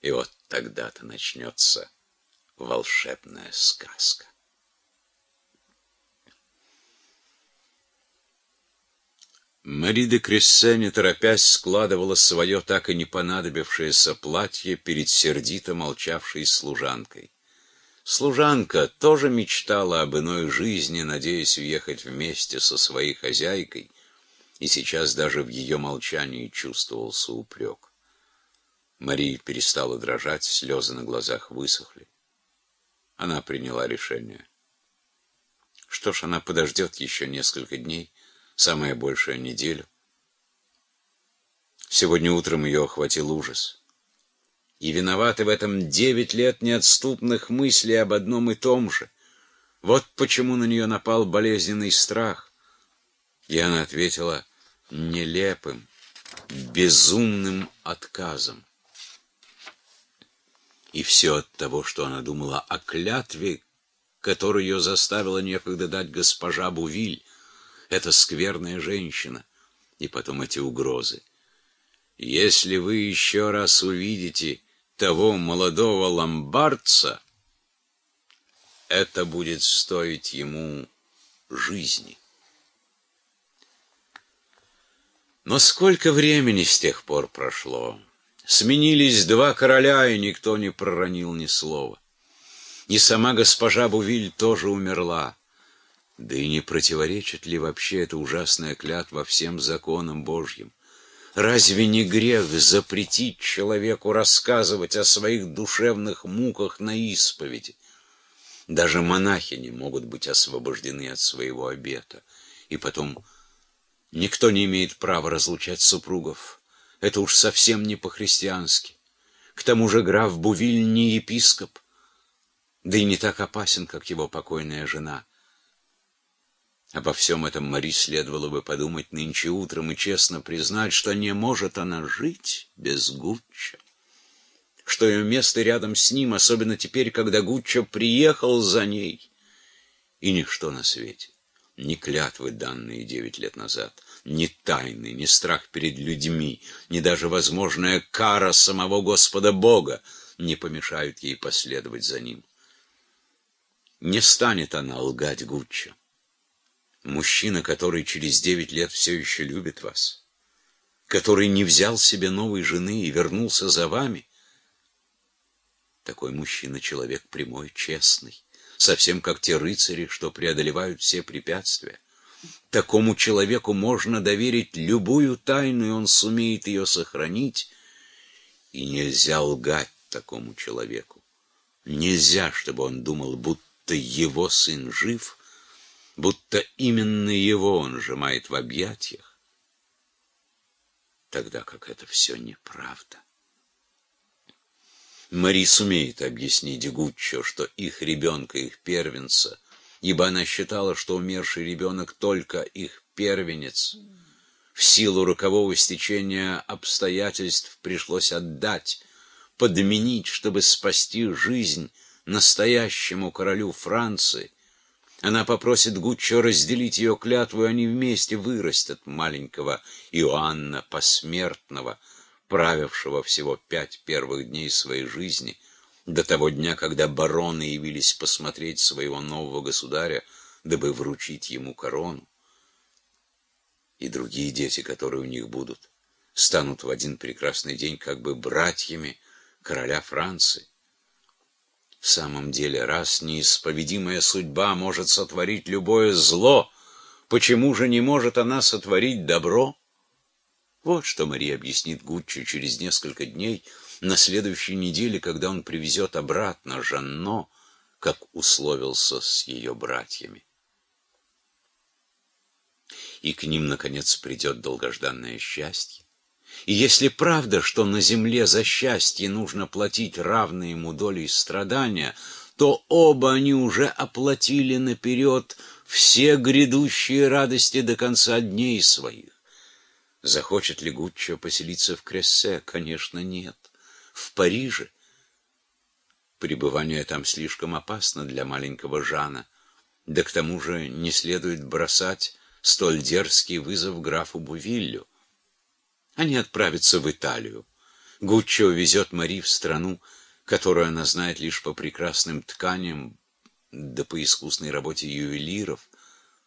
И вот тогда-то начнется волшебная сказка. Мари де Крессе, не торопясь, складывала свое так и не понадобившееся платье перед сердито молчавшей служанкой. Служанка тоже мечтала об иной жизни, надеясь уехать вместе со своей хозяйкой, и сейчас даже в ее молчании чувствовался упрек. Мария перестала дрожать, слезы на глазах высохли. Она приняла решение. Что ж, она подождет еще несколько дней, самое большее неделю. Сегодня утром ее охватил ужас. И виноваты в этом девять лет неотступных мыслей об одном и том же. Вот почему на нее напал болезненный страх. И она ответила нелепым, безумным отказом. И все от того, что она думала о клятве, которую ее заставила некогда дать госпожа Бувиль, эта скверная женщина, и потом эти угрозы. Если вы еще раз увидите того молодого ломбардца, это будет стоить ему жизни. Но сколько времени с тех пор прошло? Сменились два короля, и никто не проронил ни слова. И сама госпожа Бувиль тоже умерла. Да и не противоречит ли вообще эта ужасная клятва всем законам Божьим? Разве не грех запретить человеку рассказывать о своих душевных муках на исповеди? Даже монахи не могут быть освобождены от своего обета. И потом, никто не имеет права разлучать супругов. Это уж совсем не по-христиански. К тому же граф Бувиль не епископ, да и не так опасен, как его покойная жена. Обо всем этом Мари следовало бы подумать нынче утром и честно признать, что не может она жить без Гуччо, что ее место рядом с ним, особенно теперь, когда Гуччо приехал за ней, и ничто на свете, ни клятвы, данные девять лет назад, ни тайны, ни страх перед людьми, ни даже возможная кара самого Господа Бога не помешают ей последовать за ним. Не станет она лгать Гуччо. Мужчина, который через девять лет все еще любит вас, который не взял себе новой жены и вернулся за вами, такой мужчина — человек прямой, честный, совсем как те рыцари, что преодолевают все препятствия. Такому человеку можно доверить любую тайну, и он сумеет ее сохранить, и нельзя лгать такому человеку. Нельзя, чтобы он думал, будто его сын жив — будто именно его он сжимает в объятиях, тогда как это все неправда. Мари сумеет объяснить Гуччо, что их ребенка, их первенца, ибо она считала, что умерший ребенок только их первенец. В силу рокового стечения обстоятельств пришлось отдать, подменить, чтобы спасти жизнь настоящему королю Франции, она попросит Гуччо разделить ее клятву, и они вместе вырастят маленького Иоанна Посмертного, правившего всего пять первых дней своей жизни, до того дня, когда бароны явились посмотреть своего нового государя, дабы вручить ему корону. И другие дети, которые у них будут, станут в один прекрасный день как бы братьями короля Франции. В самом деле, раз неисповедимая судьба может сотворить любое зло, почему же не может она сотворить добро? Вот что Мария объяснит Гуччо через несколько дней, на следующей неделе, когда он привезет обратно Жанно, как условился с ее братьями. И к ним, наконец, придет долгожданное счастье. И если правда, что на земле за счастье нужно платить равные ему доли страдания, то оба они уже оплатили наперед все грядущие радости до конца дней своих. Захочет ли Гуччо поселиться в Крессе? Конечно, нет. В Париже? Пребывание там слишком опасно для маленького Жана. Да к тому же не следует бросать столь дерзкий вызов графу Бувиллю. Они отправятся в Италию. Гуччо везет Мари в страну, которую она знает лишь по прекрасным тканям, да по искусной работе ювелиров.